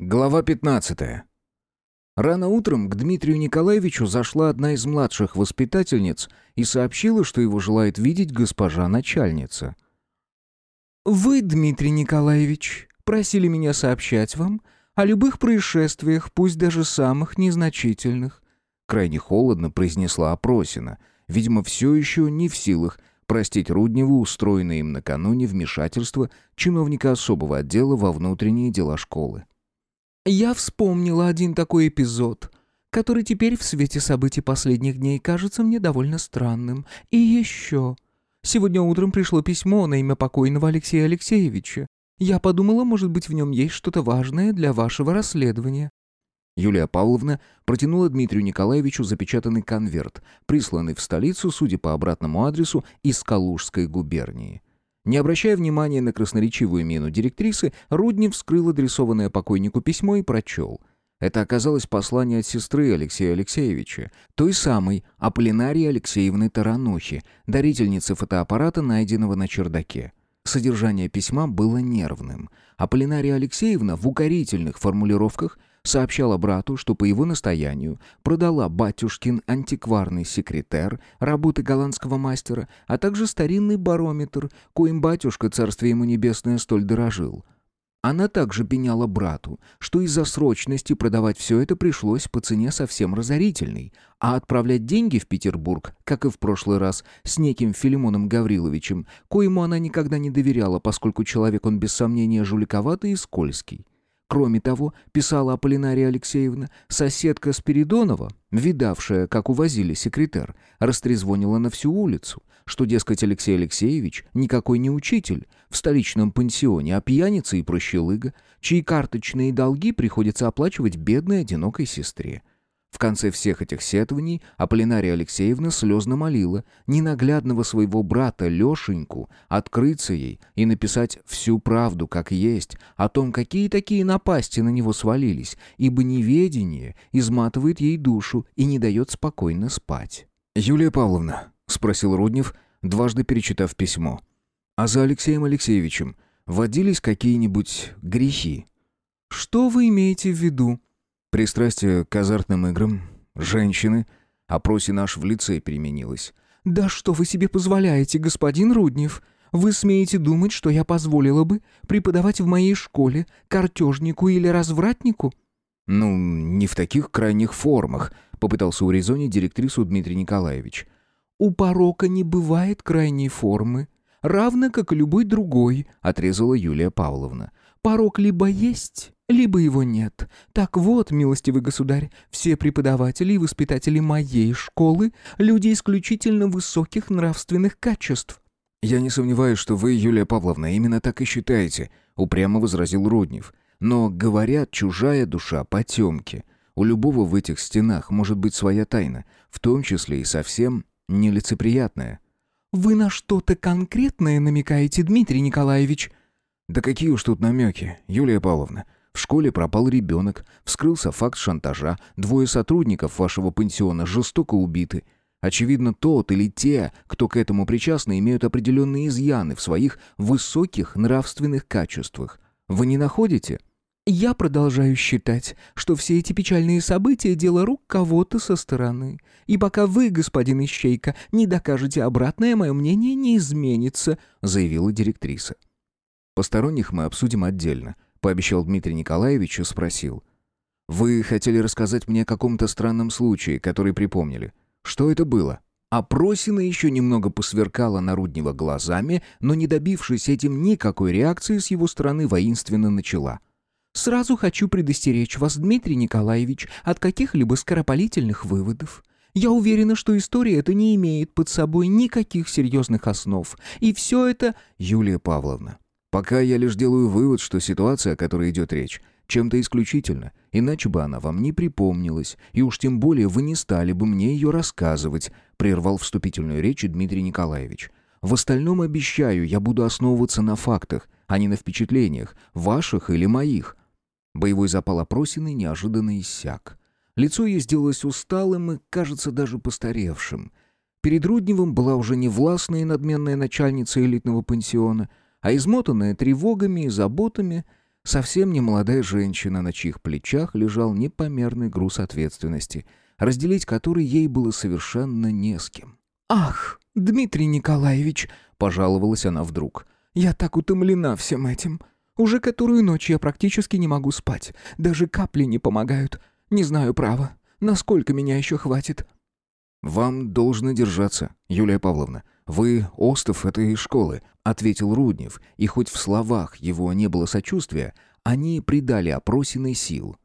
Глава 15. Рано утром к Дмитрию Николаевичу зашла одна из младших воспитательниц и сообщила, что его желает видеть госпожа начальница. «Вы, Дмитрий Николаевич, просили меня сообщать вам о любых происшествиях, пусть даже самых незначительных», крайне холодно произнесла Опросина, видимо, все еще не в силах простить Рудневу устроенное им накануне вмешательство чиновника особого отдела во внутренние дела школы. «Я вспомнила один такой эпизод, который теперь в свете событий последних дней кажется мне довольно странным. И еще. Сегодня утром пришло письмо на имя покойного Алексея Алексеевича. Я подумала, может быть, в нем есть что-то важное для вашего расследования». Юлия Павловна протянула Дмитрию Николаевичу запечатанный конверт, присланный в столицу, судя по обратному адресу, из Калужской губернии. Не обращая внимания на красноречивую мину директрисы, Руднев вскрыл адресованное покойнику письмо и прочел. Это оказалось послание от сестры Алексея Алексеевича, той самой Аполлинарии Алексеевны Таранухи, дарительницы фотоаппарата, найденного на чердаке. Содержание письма было нервным. Аполлинария Алексеевна в укорительных формулировках сообщала брату, что по его настоянию продала батюшкин антикварный секретер работы голландского мастера, а также старинный барометр, коим батюшка, царствие ему небесное, столь дорожил. Она также пеняла брату, что из-за срочности продавать все это пришлось по цене совсем разорительной, а отправлять деньги в Петербург, как и в прошлый раз, с неким Филимоном Гавриловичем, коему она никогда не доверяла, поскольку человек он без сомнения жуликоватый и скользкий. Кроме того, писала Аполлинария Алексеевна, соседка Спиридонова, видавшая, как увозили секретарь, растрезвонила на всю улицу, что, дескать, Алексей Алексеевич никакой не учитель в столичном пансионе, а пьяница и прощелыга, чьи карточные долги приходится оплачивать бедной одинокой сестре. В конце всех этих сетований Аполлинария Алексеевна слезно молила ненаглядного своего брата Лешеньку открыться ей и написать всю правду, как есть, о том, какие такие напасти на него свалились, ибо неведение изматывает ей душу и не дает спокойно спать. «Юлия Павловна», — спросил Руднев, дважды перечитав письмо, «а за Алексеем Алексеевичем водились какие-нибудь грехи?» «Что вы имеете в виду?» Пристрастие к азартным играм, женщины, опросе наш в лице переменилось. «Да что вы себе позволяете, господин Руднев? Вы смеете думать, что я позволила бы преподавать в моей школе картежнику или развратнику?» «Ну, не в таких крайних формах», — попытался урезонить директрису Дмитрий Николаевич. «У порока не бывает крайней формы, равно как и любой другой», — отрезала Юлия Павловна. «Порок либо есть, либо его нет. Так вот, милостивый государь, все преподаватели и воспитатели моей школы — люди исключительно высоких нравственных качеств». «Я не сомневаюсь, что вы, Юлия Павловна, именно так и считаете», — упрямо возразил Руднев. «Но, говорят, чужая душа потемки. У любого в этих стенах может быть своя тайна, в том числе и совсем нелицеприятная». «Вы на что-то конкретное намекаете, Дмитрий Николаевич?» «Да какие уж тут намеки, Юлия Павловна. В школе пропал ребенок, вскрылся факт шантажа, двое сотрудников вашего пансиона жестоко убиты. Очевидно, тот или те, кто к этому причастны, имеют определенные изъяны в своих высоких нравственных качествах. Вы не находите?» Я продолжаю считать, что все эти печальные события – дело рук кого-то со стороны. И пока вы, господин Ищейка, не докажете обратное, мое мнение не изменится», – заявила директриса. «Посторонних мы обсудим отдельно», — пообещал Дмитрий Николаевич и спросил. «Вы хотели рассказать мне о каком-то странном случае, который припомнили. Что это было?» А Просина еще немного посверкала на Руднева глазами, но, не добившись этим никакой реакции с его стороны, воинственно начала. «Сразу хочу предостеречь вас, Дмитрий Николаевич, от каких-либо скоропалительных выводов. Я уверена, что история эта не имеет под собой никаких серьезных основ, и все это...» «Юлия Павловна, Пока я лишь делаю вывод, что ситуация, о которой идет речь, чем-то исключительно, иначе бы она вам не припомнилась, и уж тем более вы не стали бы мне ее рассказывать», прервал вступительную речь Дмитрий Николаевич. «В остальном обещаю, я буду основываться на фактах, а не на впечатлениях, ваших или моих». Боевой запал опросины неожиданно иссяк. Лицо ей сделалось усталым и, кажется, даже постаревшим. Перед Рудневым была уже не властная и надменная начальница элитного пансиона — а измотанная тревогами и заботами, Совсем не молодая женщина, на чьих плечах лежал непомерный груз ответственности, разделить который ей было совершенно не с кем. «Ах, Дмитрий Николаевич!» — пожаловалась она вдруг. «Я так утомлена всем этим. Уже которую ночь я практически не могу спать. Даже капли не помогают. Не знаю, право. Насколько меня еще хватит?» «Вам должно держаться, Юлия Павловна. Вы остов этой школы», — ответил Руднев, и хоть в словах его не было сочувствия, они придали опросенной сил.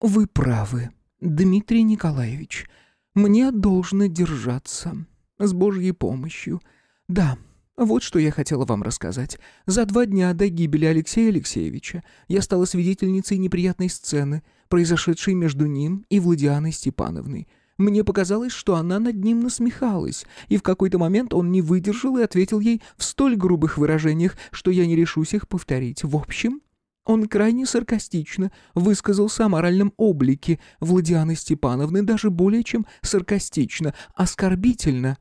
«Вы правы, Дмитрий Николаевич. Мне должно держаться. С Божьей помощью. Да, вот что я хотела вам рассказать. За два дня до гибели Алексея Алексеевича я стала свидетельницей неприятной сцены, произошедшей между ним и Владианой Степановной. Мне показалось, что она над ним насмехалась, и в какой-то момент он не выдержал и ответил ей в столь грубых выражениях, что я не решусь их повторить. В общем, он крайне саркастично высказался о моральном облике Владианы Степановны, даже более чем саркастично, оскорбительно.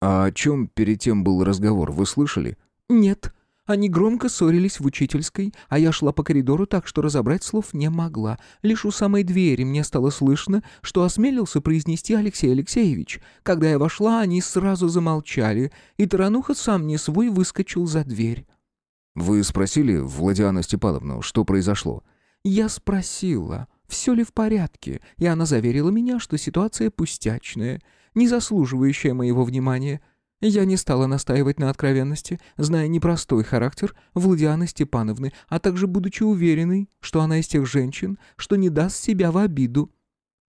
«А о чем перед тем был разговор, вы слышали?» «Нет. Они громко ссорились в учительской, а я шла по коридору так, что разобрать слов не могла. Лишь у самой двери мне стало слышно, что осмелился произнести Алексей Алексеевич. Когда я вошла, они сразу замолчали, и Тарануха сам не свой выскочил за дверь». «Вы спросили Владиану Степановну, что произошло?» «Я спросила, все ли в порядке, и она заверила меня, что ситуация пустячная, не заслуживающая моего внимания». Я не стала настаивать на откровенности, зная непростой характер Владианы Степановны, а также будучи уверенной, что она из тех женщин, что не даст себя в обиду.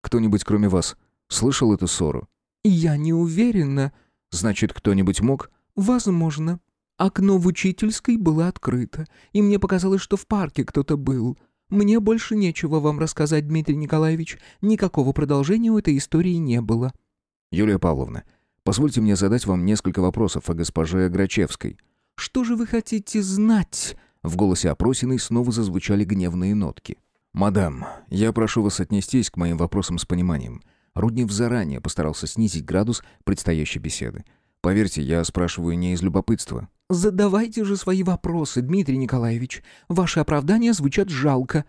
«Кто-нибудь, кроме вас, слышал эту ссору?» «Я не уверена». «Значит, кто-нибудь мог?» «Возможно. Окно в учительской было открыто, и мне показалось, что в парке кто-то был. Мне больше нечего вам рассказать, Дмитрий Николаевич. Никакого продолжения у этой истории не было». «Юлия Павловна, Позвольте мне задать вам несколько вопросов о госпоже Грачевской». «Что же вы хотите знать?» В голосе опросиной снова зазвучали гневные нотки. «Мадам, я прошу вас отнестись к моим вопросам с пониманием». Руднев заранее постарался снизить градус предстоящей беседы. «Поверьте, я спрашиваю не из любопытства». «Задавайте же свои вопросы, Дмитрий Николаевич. Ваши оправдания звучат жалко».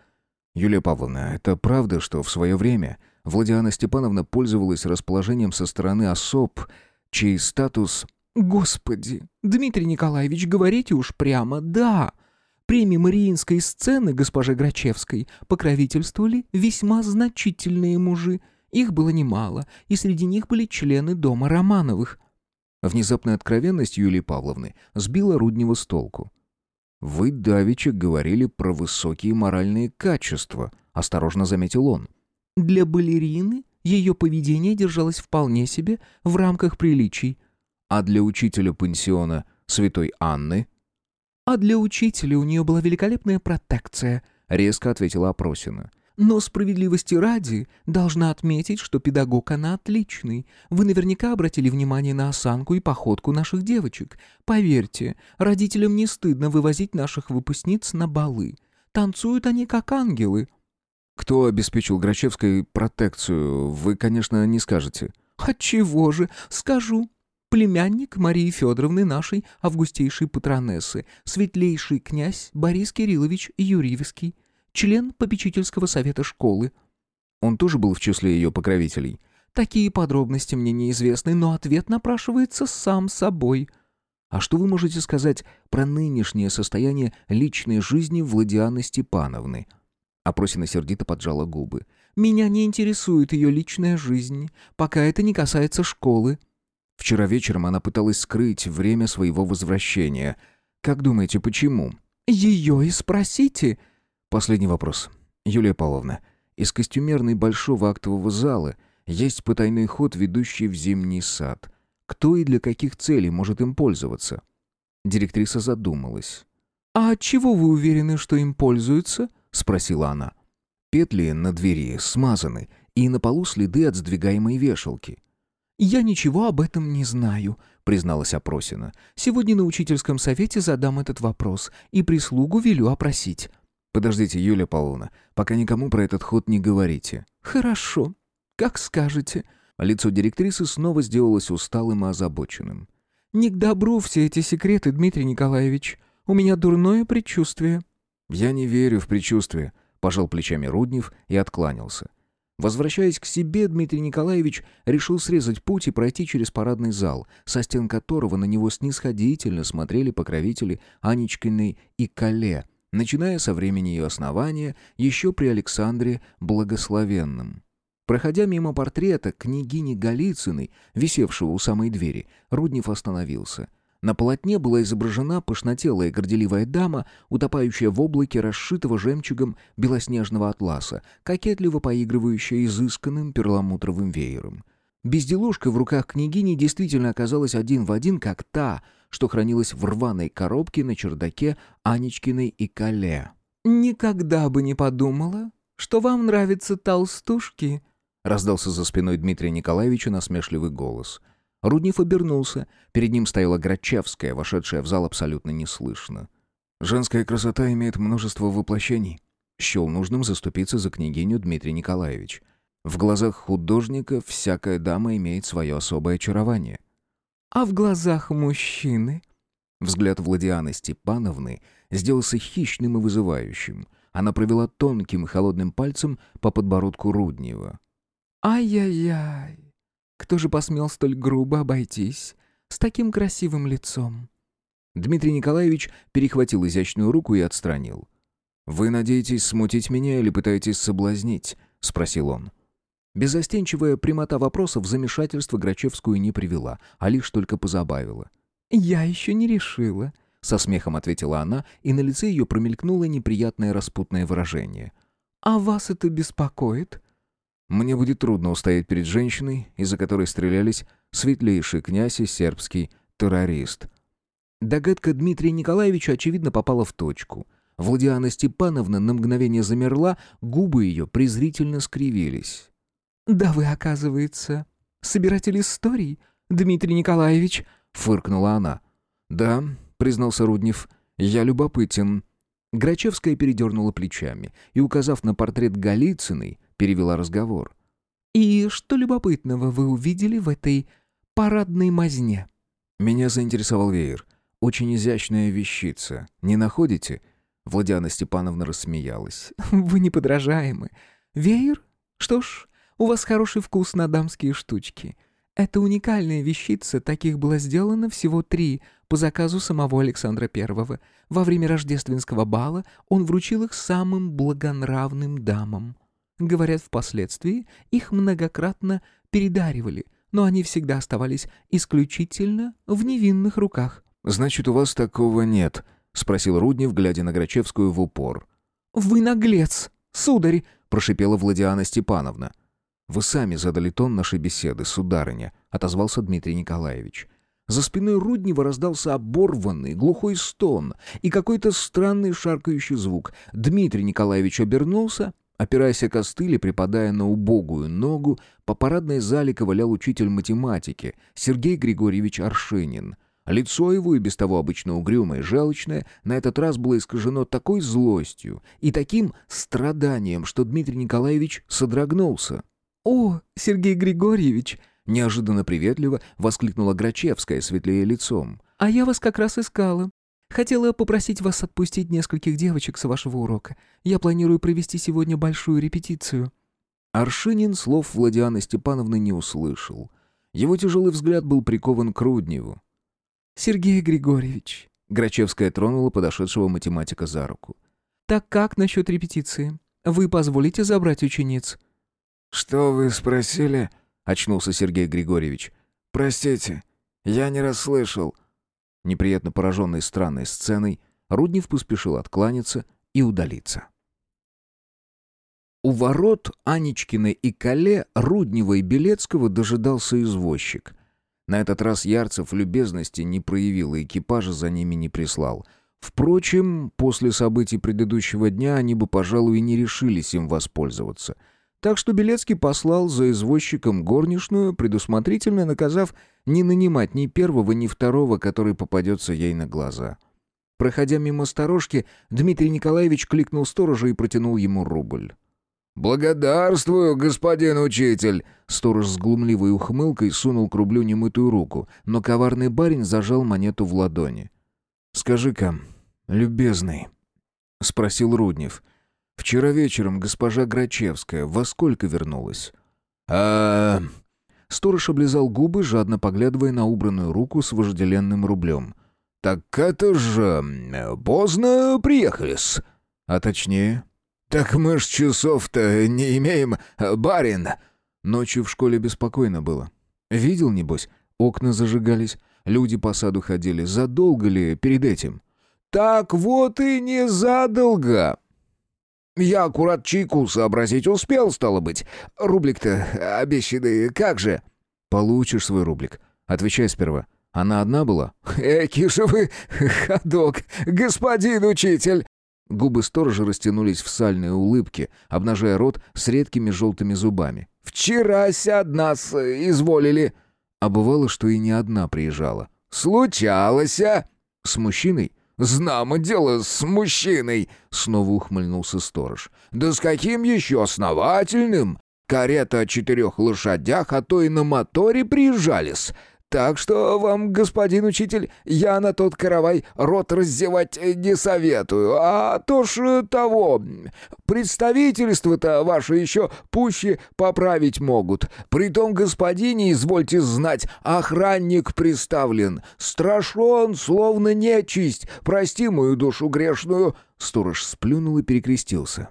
«Юлия Павловна, это правда, что в свое время Владиана Степановна пользовалась расположением со стороны особ, чей статус... «Господи, Дмитрий Николаевич, говорите уж прямо «да». Премии Мариинской сцены госпоже Грачевской покровительствовали весьма значительные мужи. Их было немало, и среди них были члены дома Романовых. Внезапная откровенность Юлии Павловны сбила Руднева с толку. «Вы, Давича, говорили про высокие моральные качества», — осторожно заметил он. Для балерины ее поведение держалось вполне себе в рамках приличий. А для учителя пансиона святой Анны? А для учителя у нее была великолепная протекция, резко ответила Опросина. Но справедливости ради должна отметить, что педагог она отличный. Вы наверняка обратили внимание на осанку и походку наших девочек. Поверьте, родителям не стыдно вывозить наших выпускниц на балы. Танцуют они как ангелы. Кто обеспечил Грачевской протекцию, вы, конечно, не скажете. Отчего же? Скажу. Племянник Марии Федоровны нашей августейшей патронессы, светлейший князь Борис Кириллович Юрьевский, член попечительского совета школы. Он тоже был в числе ее покровителей? Такие подробности мне неизвестны, но ответ напрашивается сам собой. А что вы можете сказать про нынешнее состояние личной жизни Владианы Степановны? — Опросина сердито поджала губы. «Меня не интересует ее личная жизнь, пока это не касается школы». Вчера вечером она пыталась скрыть время своего возвращения. Как думаете, почему? «Ее и спросите». Последний вопрос. Юлия Павловна, из костюмерной большого актового зала есть потайной ход, ведущий в зимний сад. Кто и для каких целей может им пользоваться?» Директриса задумалась. «А чего вы уверены, что им пользуются?» — спросила она. Петли на двери смазаны, и на полу следы от сдвигаемой вешалки. «Я ничего об этом не знаю», — призналась Опросина. «Сегодня на учительском совете задам этот вопрос, и прислугу велю опросить». «Подождите, Юлия Павловна, пока никому про этот ход не говорите». «Хорошо. Как скажете». Лицо директрисы снова сделалось усталым и озабоченным. «Не к добру все эти секреты, Дмитрий Николаевич. У меня дурное предчувствие». «Я не верю в предчувствие», — пожал плечами Руднев и откланялся. Возвращаясь к себе, Дмитрий Николаевич решил срезать путь и пройти через парадный зал, со стен которого на него снисходительно смотрели покровители Анечкиной и Кале, начиная со времени ее основания еще при Александре Благословенном. Проходя мимо портрета княгини Голицыной, висевшего у самой двери, Руднев остановился — на полотне была изображена пышнотелая горделивая дама, утопающая в облаке расшитого жемчугом белоснежного атласа, кокетливо поигрывающая изысканным перламутровым веером. Безделушка в руках княгини действительно оказалась один в один, как та, что хранилась в рваной коробке на чердаке Анечкиной и Кале. «Никогда бы не подумала, что вам нравятся толстушки», — раздался за спиной Дмитрия Николаевича насмешливый голос — Руднев обернулся. Перед ним стояла Грачевская, вошедшая в зал абсолютно неслышно. «Женская красота имеет множество воплощений», — счел нужным заступиться за княгиню Дмитрий Николаевич. «В глазах художника всякая дама имеет свое особое очарование». «А в глазах мужчины?» Взгляд Владианы Степановны сделался хищным и вызывающим. Она провела тонким холодным пальцем по подбородку Руднева. «Ай-яй-яй! Кто же посмел столь грубо обойтись с таким красивым лицом?» Дмитрий Николаевич перехватил изящную руку и отстранил. «Вы надеетесь смутить меня или пытаетесь соблазнить?» — спросил он. Безостенчивая прямота вопроса в замешательство Грачевскую не привела, а лишь только позабавила. «Я еще не решила», — со смехом ответила она, и на лице ее промелькнуло неприятное распутное выражение. «А вас это беспокоит?» Мне будет трудно устоять перед женщиной, из-за которой стрелялись светлейший князь и сербский террорист. Догадка Дмитрия Николаевича, очевидно, попала в точку. Владиана Степановна на мгновение замерла, губы ее презрительно скривились. «Да вы, оказывается, собиратель историй, Дмитрий Николаевич», — фыркнула она. «Да», — признался Руднев, — «я любопытен». Грачевская передернула плечами и, указав на портрет Голицыной, перевела разговор. «И что любопытного вы увидели в этой парадной мазне?» «Меня заинтересовал веер. Очень изящная вещица. Не находите?» Владиана Степановна рассмеялась. «Вы неподражаемы. Веер? Что ж, у вас хороший вкус на дамские штучки. Это уникальная вещица, таких было сделано всего три по заказу самого Александра I. Во время рождественского бала он вручил их самым благонравным дамам. Говорят, впоследствии их многократно передаривали, но они всегда оставались исключительно в невинных руках. «Значит, у вас такого нет?» — спросил Руднев, глядя на Грачевскую в упор. «Вы наглец, сударь!» — прошипела Владиана Степановна. «Вы сами задали тон нашей беседы, сударыня», — отозвался Дмитрий Николаевич. За спиной Руднева раздался оборванный, глухой стон и какой-то странный шаркающий звук. Дмитрий Николаевич обернулся Опираясь о костыль и припадая на убогую ногу, по парадной зале ковылял учитель математики Сергей Григорьевич Аршинин. Лицо его, и без того обычно угрюмое и желчное, на этот раз было искажено такой злостью и таким страданием, что Дмитрий Николаевич содрогнулся. «О, Сергей Григорьевич!» Неожиданно приветливо воскликнула Грачевская, светлее лицом. «А я вас как раз искала. Хотела попросить вас отпустить нескольких девочек с вашего урока. Я планирую провести сегодня большую репетицию». Аршинин слов Владианы Степановны не услышал. Его тяжелый взгляд был прикован к Рудневу. «Сергей Григорьевич», — Грачевская тронула подошедшего математика за руку. «Так как насчет репетиции? Вы позволите забрать учениц?» «Что вы спросили?» — очнулся Сергей Григорьевич. «Простите, я не расслышал». Неприятно пораженный странной сценой, Руднев поспешил откланяться и удалиться. У ворот Анечкина и Кале Руднева и Белецкого дожидался извозчик. На этот раз Ярцев любезности не проявил и экипажа за ними не прислал. Впрочем, после событий предыдущего дня они бы, пожалуй, и не решились им воспользоваться — так что Белецкий послал за извозчиком горничную, предусмотрительно наказав не нанимать ни первого, ни второго, который попадется ей на глаза. Проходя мимо сторожки, Дмитрий Николаевич кликнул сторожа и протянул ему рубль. «Благодарствую, господин учитель!» Сторож с глумливой ухмылкой сунул к рублю немытую руку, но коварный барин зажал монету в ладони. «Скажи-ка, любезный, спросил Руднев. «Вчера вечером госпожа Грачевская во сколько вернулась?» «А...» Сторож облизал губы, жадно поглядывая на убранную руку с вожделенным рублем. «Так это же... поздно приехали-с». «А точнее?» «Так мы ж часов-то не имеем, барин!» Ночью в школе беспокойно было. Видел, небось, окна зажигались, люди по саду ходили. Задолго ли перед этим? «Так вот и не задолго!» «Я аккурат чайку сообразить успел, стало быть. Рублик-то обещанный, как же?» «Получишь свой рублик. Отвечай сперва. Она одна была?» «Эки же вы ходок, господин учитель!» Губы сторожа растянулись в сальные улыбки, обнажая рот с редкими желтыми зубами. «Вчерась одна с изволили». А бывало, что и не одна приезжала. «Случалось, а?» «С мужчиной?» «Знамо дело с мужчиной», — снова ухмыльнулся сторож. «Да с каким еще основательным? Карета о четырех лошадях, а то и на моторе приезжались. Так что вам, господин учитель, я на тот каравай рот раздевать не советую, а то ж того. Представительство-то ваше еще пуще поправить могут. При том господине, извольте знать, охранник приставлен. Страшен, словно нечисть. Прости мою душу грешную». Сторож сплюнул и перекрестился.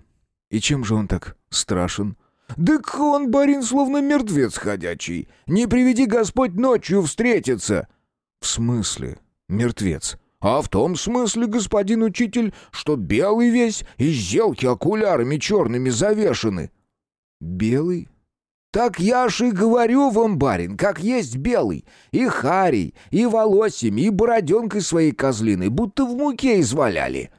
«И чем же он так страшен?» «Дык он, барин, словно мертвец ходячий. Не приведи Господь ночью встретиться». «В смысле мертвец?» «А в том смысле, господин учитель, что белый весь и зелки окулярами черными завешены». «Белый?» «Так я ж и говорю вам, барин, как есть белый. И харей, и волосями, и бороденкой своей козлиной, будто в муке изваляли».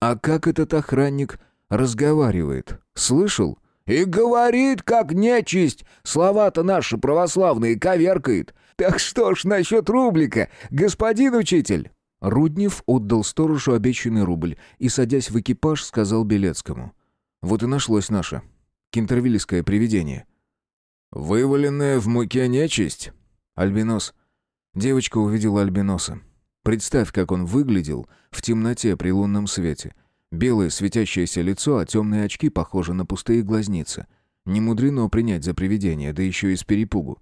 «А как этот охранник разговаривает? Слышал?» И говорит, как нечисть. Слова-то наши православные коверкает. Так что ж насчет рублика, господин учитель?» Руднев отдал сторожу обещанный рубль и, садясь в экипаж, сказал Белецкому. «Вот и нашлось наше. Кентервильское привидение». «Вываленная в муке нечисть?» «Альбинос». Девочка увидела альбиноса. Представь, как он выглядел в темноте при лунном свете — Белое светящееся лицо, а темные очки похожи на пустые глазницы. Не мудрено принять за привидение, да еще и с перепугу.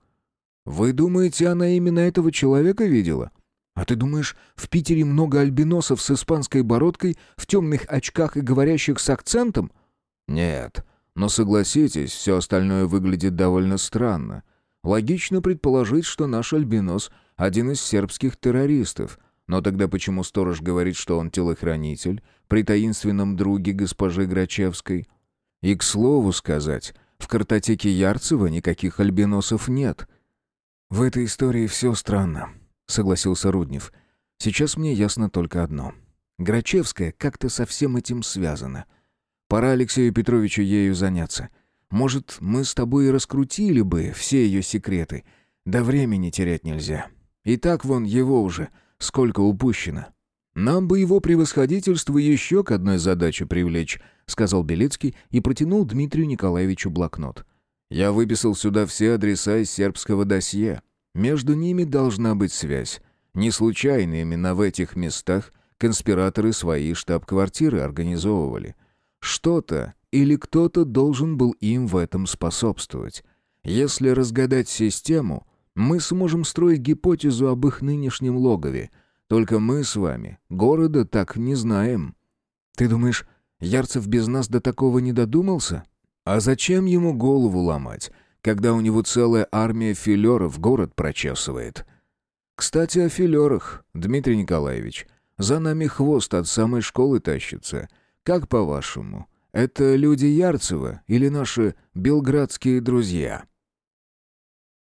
«Вы думаете, она именно этого человека видела?» «А ты думаешь, в Питере много альбиносов с испанской бородкой, в темных очках и говорящих с акцентом?» «Нет, но согласитесь, все остальное выглядит довольно странно. Логично предположить, что наш альбинос — один из сербских террористов, но тогда почему сторож говорит, что он телохранитель при таинственном друге госпожи Грачевской? И, к слову сказать, в картотеке Ярцева никаких альбиносов нет. «В этой истории все странно», — согласился Руднев. «Сейчас мне ясно только одно. Грачевская как-то со всем этим связана. Пора Алексею Петровичу ею заняться. Может, мы с тобой и раскрутили бы все ее секреты. Да времени терять нельзя. И так вон его уже сколько упущено. Нам бы его превосходительство еще к одной задаче привлечь, сказал Белецкий и протянул Дмитрию Николаевичу блокнот. Я выписал сюда все адреса из сербского досье. Между ними должна быть связь. Не случайно именно в этих местах конспираторы свои штаб-квартиры организовывали. Что-то или кто-то должен был им в этом способствовать. Если разгадать систему, мы сможем строить гипотезу об их нынешнем логове. Только мы с вами города так не знаем. Ты думаешь, Ярцев без нас до такого не додумался? А зачем ему голову ломать, когда у него целая армия филеров город прочесывает? Кстати, о филерах, Дмитрий Николаевич. За нами хвост от самой школы тащится. Как по-вашему, это люди Ярцева или наши белградские друзья?»